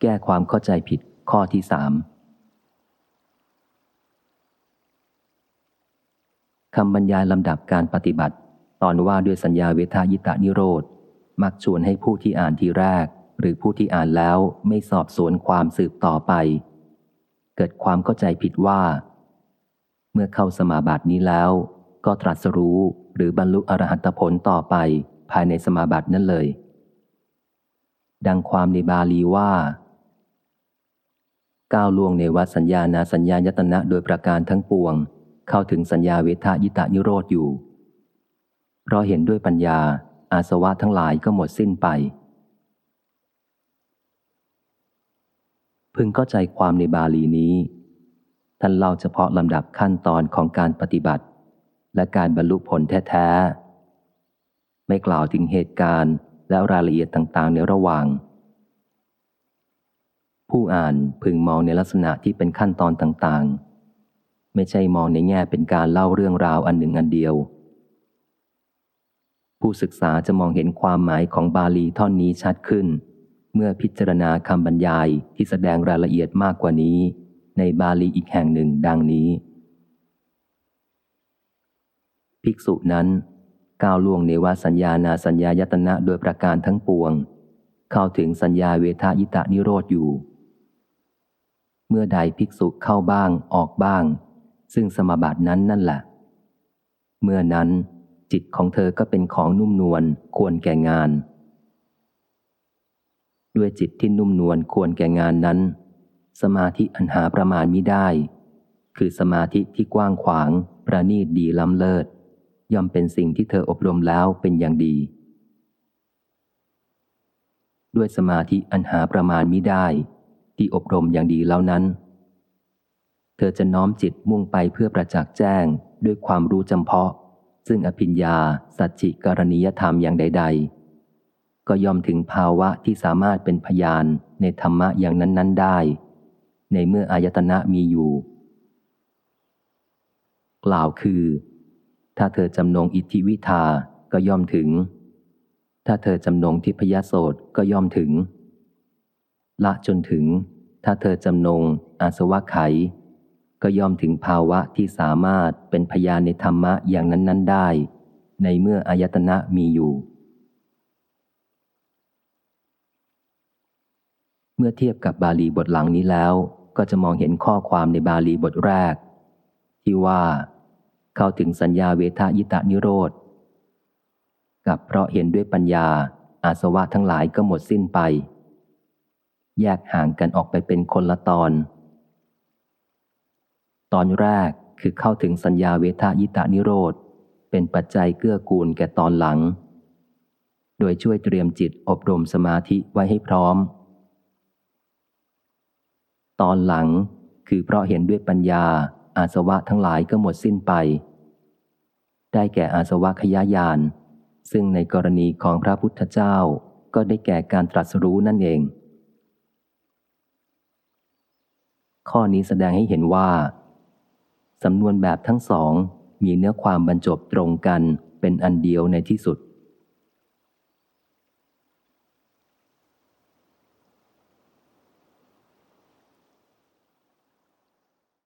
แก้ความเข้าใจผิดข้อที่สามคำบรรยายลำดับการปฏิบัติ ตอนว่าด้วยสัญญาเวทายตานิโรธ มักชวนให้ผู้ที่อ่านทีแรก หรือผู้ที่อ่านแล้วไม่สอบสวนความสืบต่อไป เกิดความเข้าใจผิดว่า เมื่อเข้าสมาบัตินี้แล้ว ก็ตรัสรู้หรือบรรลุอรหัตผลต่อไปภายในสมาบัตินั่นเลย ดังความในบาลีว่า ก้าวล่วงในวัดสัญญานาสัญญายตนะโดยประการทั้งปวง เข้าถึงสัญญาเวทายตานิโรธอยู่ เพราะเห็นด้วยปัญญา อาสวะทั้งหลายก็หมดสิ้นไป พึงเข้าใจความในบาลีนี้ ท่านเล่าเฉพาะลำดับขั้นตอนของการปฏิบัติ และการบรรลุผลแท้ๆ ไม่กล่าวถึงเหตุการณ์แล้วรายละเอียดต่างๆ ในระหว่าง ผู้อ่านพึงมองในลักษณะที่เป็นขั้นตอนต่างๆ ไม่ใช่มองในแง่เป็นการเล่าเรื่องราวอันหนึ่งอันเดียว ผู้ศึกษาจะมองเห็นความหมายของบาลีท่อนนี้ชัดขึ้น เมื่อพิจารณาคำบรรยายที่แสดงรายละเอียดมากกว่านี้ ในบาลีอีกแห่งหนึ่งดังนี้ ภิกษุนั้นก้าวล่วงในวาสัญญานาสัญญายตนะโดยประการทั้งปวง เข้าถึงสัญญาเวทายตานิโรธอยู่ เมื่อใดภิกษุเข้าบ้างออกบ้าง ซึ่งสมบัตินั้นนั่นแหละ เมื่อนั้นจิตของเธอก็เป็นของนุ่มนวลควรแก่งาน ด้วยจิตที่นุ่มนวลควรแก่งานนั้น สมาธิอันหาประมาณมิได้ คือสมาธิที่กว้างขวาง ประณีตดีล้ำเลิศ ย่อมเป็นสิ่งที่เธออบรมแล้วเป็นอย่างดี ด้วยสมาธิอันหาประมาณมิได้ ที่อบรมอย่างดีแล้วนั้น เธอจะน้อมจิตมุ่งไปเพื่อประจักษ์แจ้งด้วยความรู้จำเพาะ ซึ่งอภิญญา สัจจิกรณียธรรมอย่างใด ๆ ก็ยอมถึงภาวะที่สามารถเป็นพยานในธรรมะอย่างนั้น ๆ ได้ ในเมื่ออายตนะมีอยู่ กล่าวคือ ถ้าเธอจำนงอิทธิวิทาก็ย่อมถึง ถ้าเธอจำนงทิพยโสตก็ย่อมถึง ละจนถึง ถ้าเธอจำนง อาสวะไข ก็ยอมถึงภาวะที่สามารถเป็นพยานในธรรมะอย่างนั้น ๆ ได้ ในเมื่ออายตนะมีอยู่ เมื่อเทียบกับบาลีบทหลังนี้แล้ว ก็จะมองเห็นข้อความในบาลีบทแรก ที่ว่า เข้าถึงสัญญาเวทายตานิโรธกับเพราะเห็นด้วยปัญญาอาสวะทั้งหลายก็หมดสิ้นไป แยกห่างกันออกไปเป็นคนละตอน ตอนแรกคือเข้าถึงสัญญาเวทายตานิโรธ เป็นปัจจัยเกื้อกูลแก่ตอนหลัง โดยช่วยเตรียมจิตอบรมสมาธิไว้ให้พร้อม ตอนหลังคือเพราะเห็นด้วยปัญญา อาสวะทั้งหลายก็หมดสิ้นไป ได้แก่อาสวะขยายาน ซึ่งในกรณีของพระพุทธเจ้าก็ได้แก่การตรัสรู้นั่นเอง ข้อนี้แสดงให้เห็นว่าสำนวนแบบทั้งสองมีเนื้อความบรรจบตรงกันเป็นอันเดียวในที่สุด